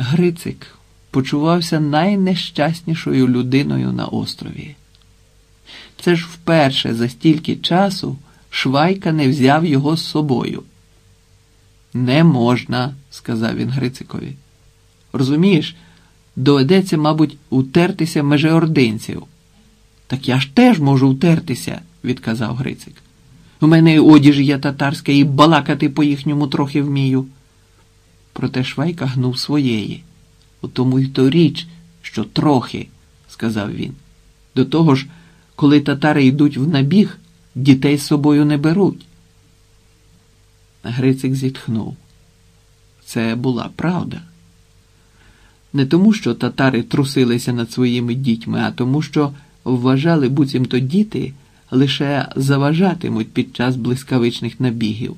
Грицик почувався найнещаснішою людиною на острові. Це ж вперше за стільки часу Швайка не взяв його з собою. Не можна, сказав він Грицикові. Розумієш, доведеться, мабуть, утертися межеординців. Так я ж теж можу утертися, відказав Грицик. У мене одіж є татарська, і балакати по їхньому трохи вмію. Проте Швайка гнув своєї. У тому й то річ, що трохи, сказав він. До того ж, коли татари йдуть в набіг, дітей з собою не беруть. Грицик зітхнув. Це була правда. Не тому, що татари трусилися над своїми дітьми, а тому, що вважали, буцімто діти лише заважатимуть під час блискавичних набігів.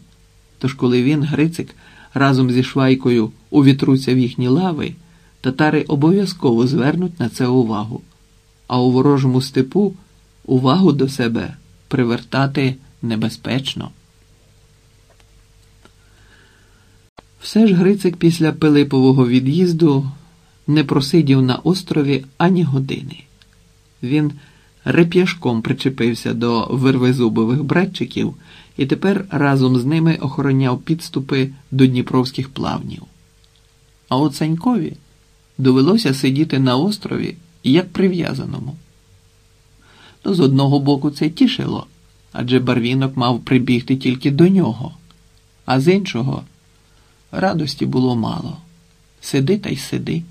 Тож, коли він, Грицик, разом зі Швайкою увітруться в їхні лави, татари обов'язково звернуть на це увагу, а у ворожому степу увагу до себе привертати небезпечно. Все ж Грицик після Пилипового від'їзду не просидів на острові ані години. Він реп'яшком причепився до вервезубових братчиків і тепер разом з ними охороняв підступи до дніпровських плавнів. А от Санькові довелося сидіти на острові як прив'язаному. Ну, з одного боку, це тішило, адже барвінок мав прибігти тільки до нього, а з іншого радості було мало. Сиди та й сиди.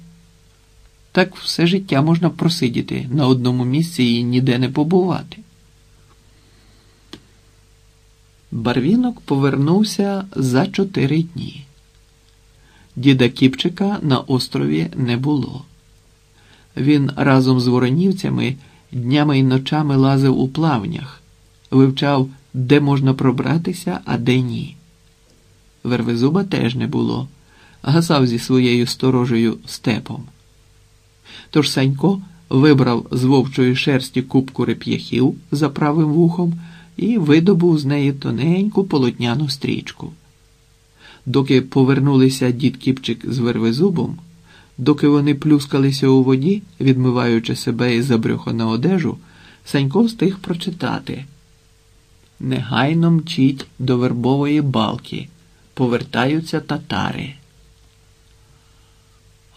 Так все життя можна просидіти на одному місці і ніде не побувати. Барвінок повернувся за чотири дні. Діда Кіпчика на острові не було. Він разом з воронівцями днями й ночами лазив у плавнях, вивчав, де можна пробратися, а де ні. Вервезуба теж не було, гасав зі своєю сторожею степом. Тож Санько вибрав з вовчої шерсті кубку реп'яхів за правим вухом і видобув з неї тоненьку полотняну стрічку. Доки повернулися дід Кіпчик з вервезубом, доки вони плюскалися у воді, відмиваючи себе із забрюху одежу, Санько встиг прочитати. Негайно мчить до вербової балки, повертаються татари.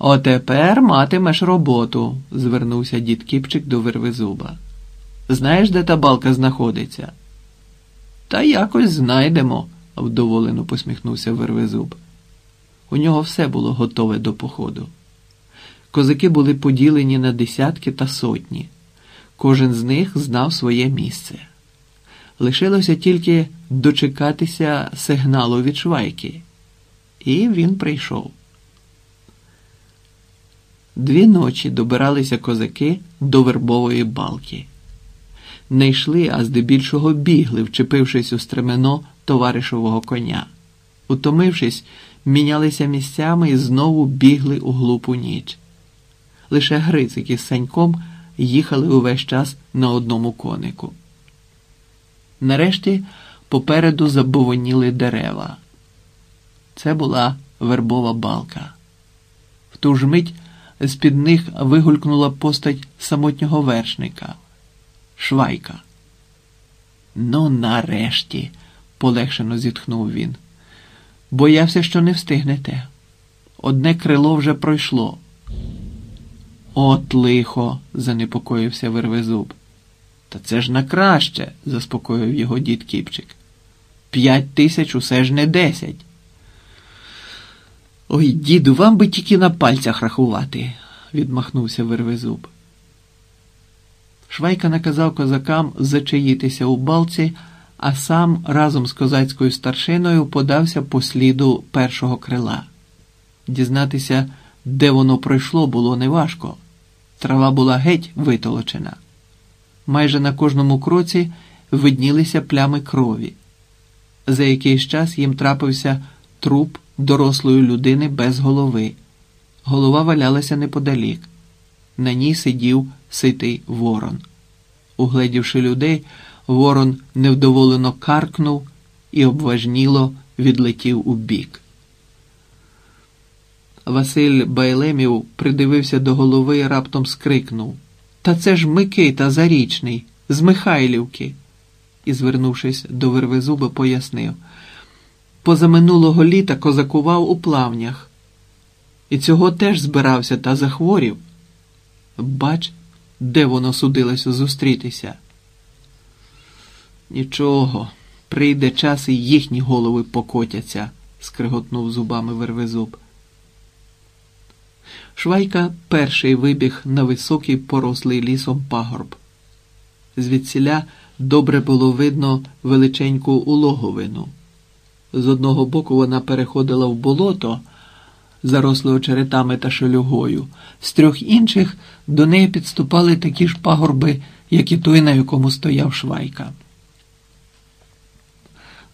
Отепер матимеш роботу, звернувся дід Кіпчик до Вервезуба. Знаєш, де та балка знаходиться? Та якось знайдемо, вдоволено посміхнувся Вервезуб. У нього все було готове до походу. Козаки були поділені на десятки та сотні. Кожен з них знав своє місце. Лишилося тільки дочекатися сигналу від швайки. І він прийшов. Дві ночі добиралися козаки до вербової балки. Не йшли, а здебільшого бігли, вчепившись у стремено товаришового коня. Утомившись, мінялися місцями і знову бігли у глупу ніч. Лише Грицик із Саньком їхали увесь час на одному конику. Нарешті попереду забовоніли дерева. Це була вербова балка. В ту ж мить з під них вигулькнула постать самотнього вершника Швайка. Ну, нарешті, полегшено зітхнув він. Боявся, що не встигнете. Одне крило вже пройшло. От лихо, занепокоївся Вервезуб. Та це ж на краще, заспокоїв його дід Кіпчик. П'ять тисяч усе ж не десять. Ой, діду, вам би тільки на пальцях рахувати, відмахнувся Вервезуб. Швайка наказав козакам зачаїтися у балці, а сам разом з козацькою старшиною подався по сліду першого крила. Дізнатися, де воно пройшло, було неважко. Трава була геть витолочена. Майже на кожному кроці виднілися плями крові. За якийсь час їм трапився труп дорослої людини без голови. Голова валялася неподалік. На ній сидів ситий ворон. Угледівши людей, ворон невдоволено каркнув і обважніло відлетів у бік. Василь Байлемів придивився до голови і раптом скрикнув Та це ж Микита Зарічний, з Михайлівки. І, звернувшись до Вервезуба, пояснив позаминулого літа козакував у плавнях. І цього теж збирався та захворів. Бач, де воно судилося зустрітися. Нічого, прийде час і їхні голови покотяться, скриготнув зубами Вервезуб. Швайка перший вибіг на високий порослий лісом пагорб. Звідсіля добре було видно величеньку улоговину. З одного боку вона переходила в болото, заросле очеретами та шелюгою, з трьох інших до неї підступали такі ж пагорби, як і той, на якому стояв Швайка.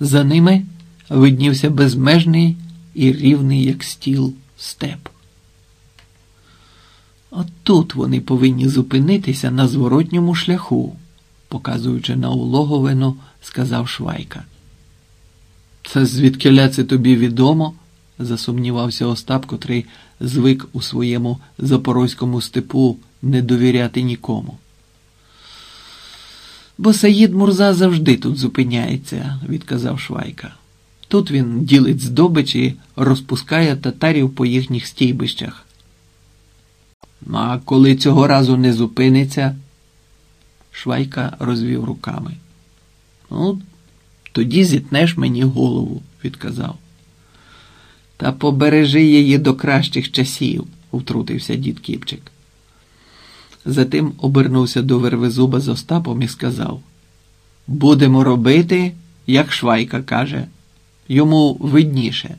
За ними виднівся безмежний і рівний, як стіл, степ. От тут вони повинні зупинитися на зворотньому шляху, показуючи на улоговину, сказав Швайка. Це звідкиля це тобі відомо? засумнівався Остап, котрий звик у своєму запорозькому степу не довіряти нікому. Бо Саїд Мурза завжди тут зупиняється, відказав Швайка. Тут він ділить здобич і розпускає татарів по їхніх стійбищах. Ну, а коли цього разу не зупиниться, Швайка розвів руками. Ну, тоді зітнеш мені голову, відказав. Та побережи її до кращих часів, втрутився дід Кіпчик. Затим обернувся до Вервезуба з Остапом і сказав: Будемо робити, як Швайка каже, йому видніше.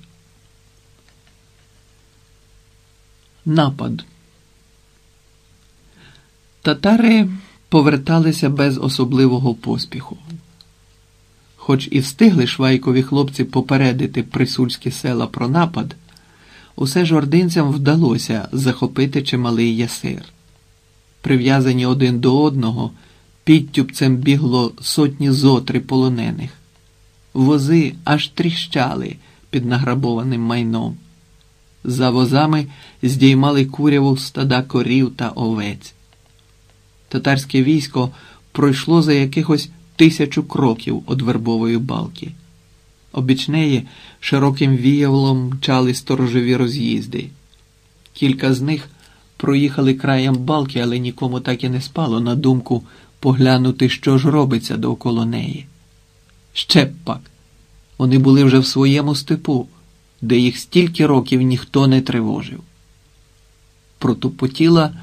Напад. Татари поверталися без особливого поспіху. Хоч і встигли швайкові хлопці попередити присульські села про напад, усе ж ординцям вдалося захопити чималий ясир. Прив'язані один до одного, підтюбцем бігло сотні зотри полонених. Вози аж тріщали під награбованим майном. За возами здіймали куряву стада корів та овець. Татарське військо пройшло за якихось тисячу кроків від вербової балки. Обіч неї широким віявлом мчали сторожові роз'їзди. Кілька з них проїхали краєм балки, але нікому так і не спало на думку поглянути, що ж робиться довкола неї. Ще пак. Вони були вже в своєму степу, де їх стільки років ніхто не тривожив. Протупотіла,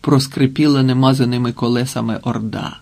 проскрипіла немазаними колесами орда.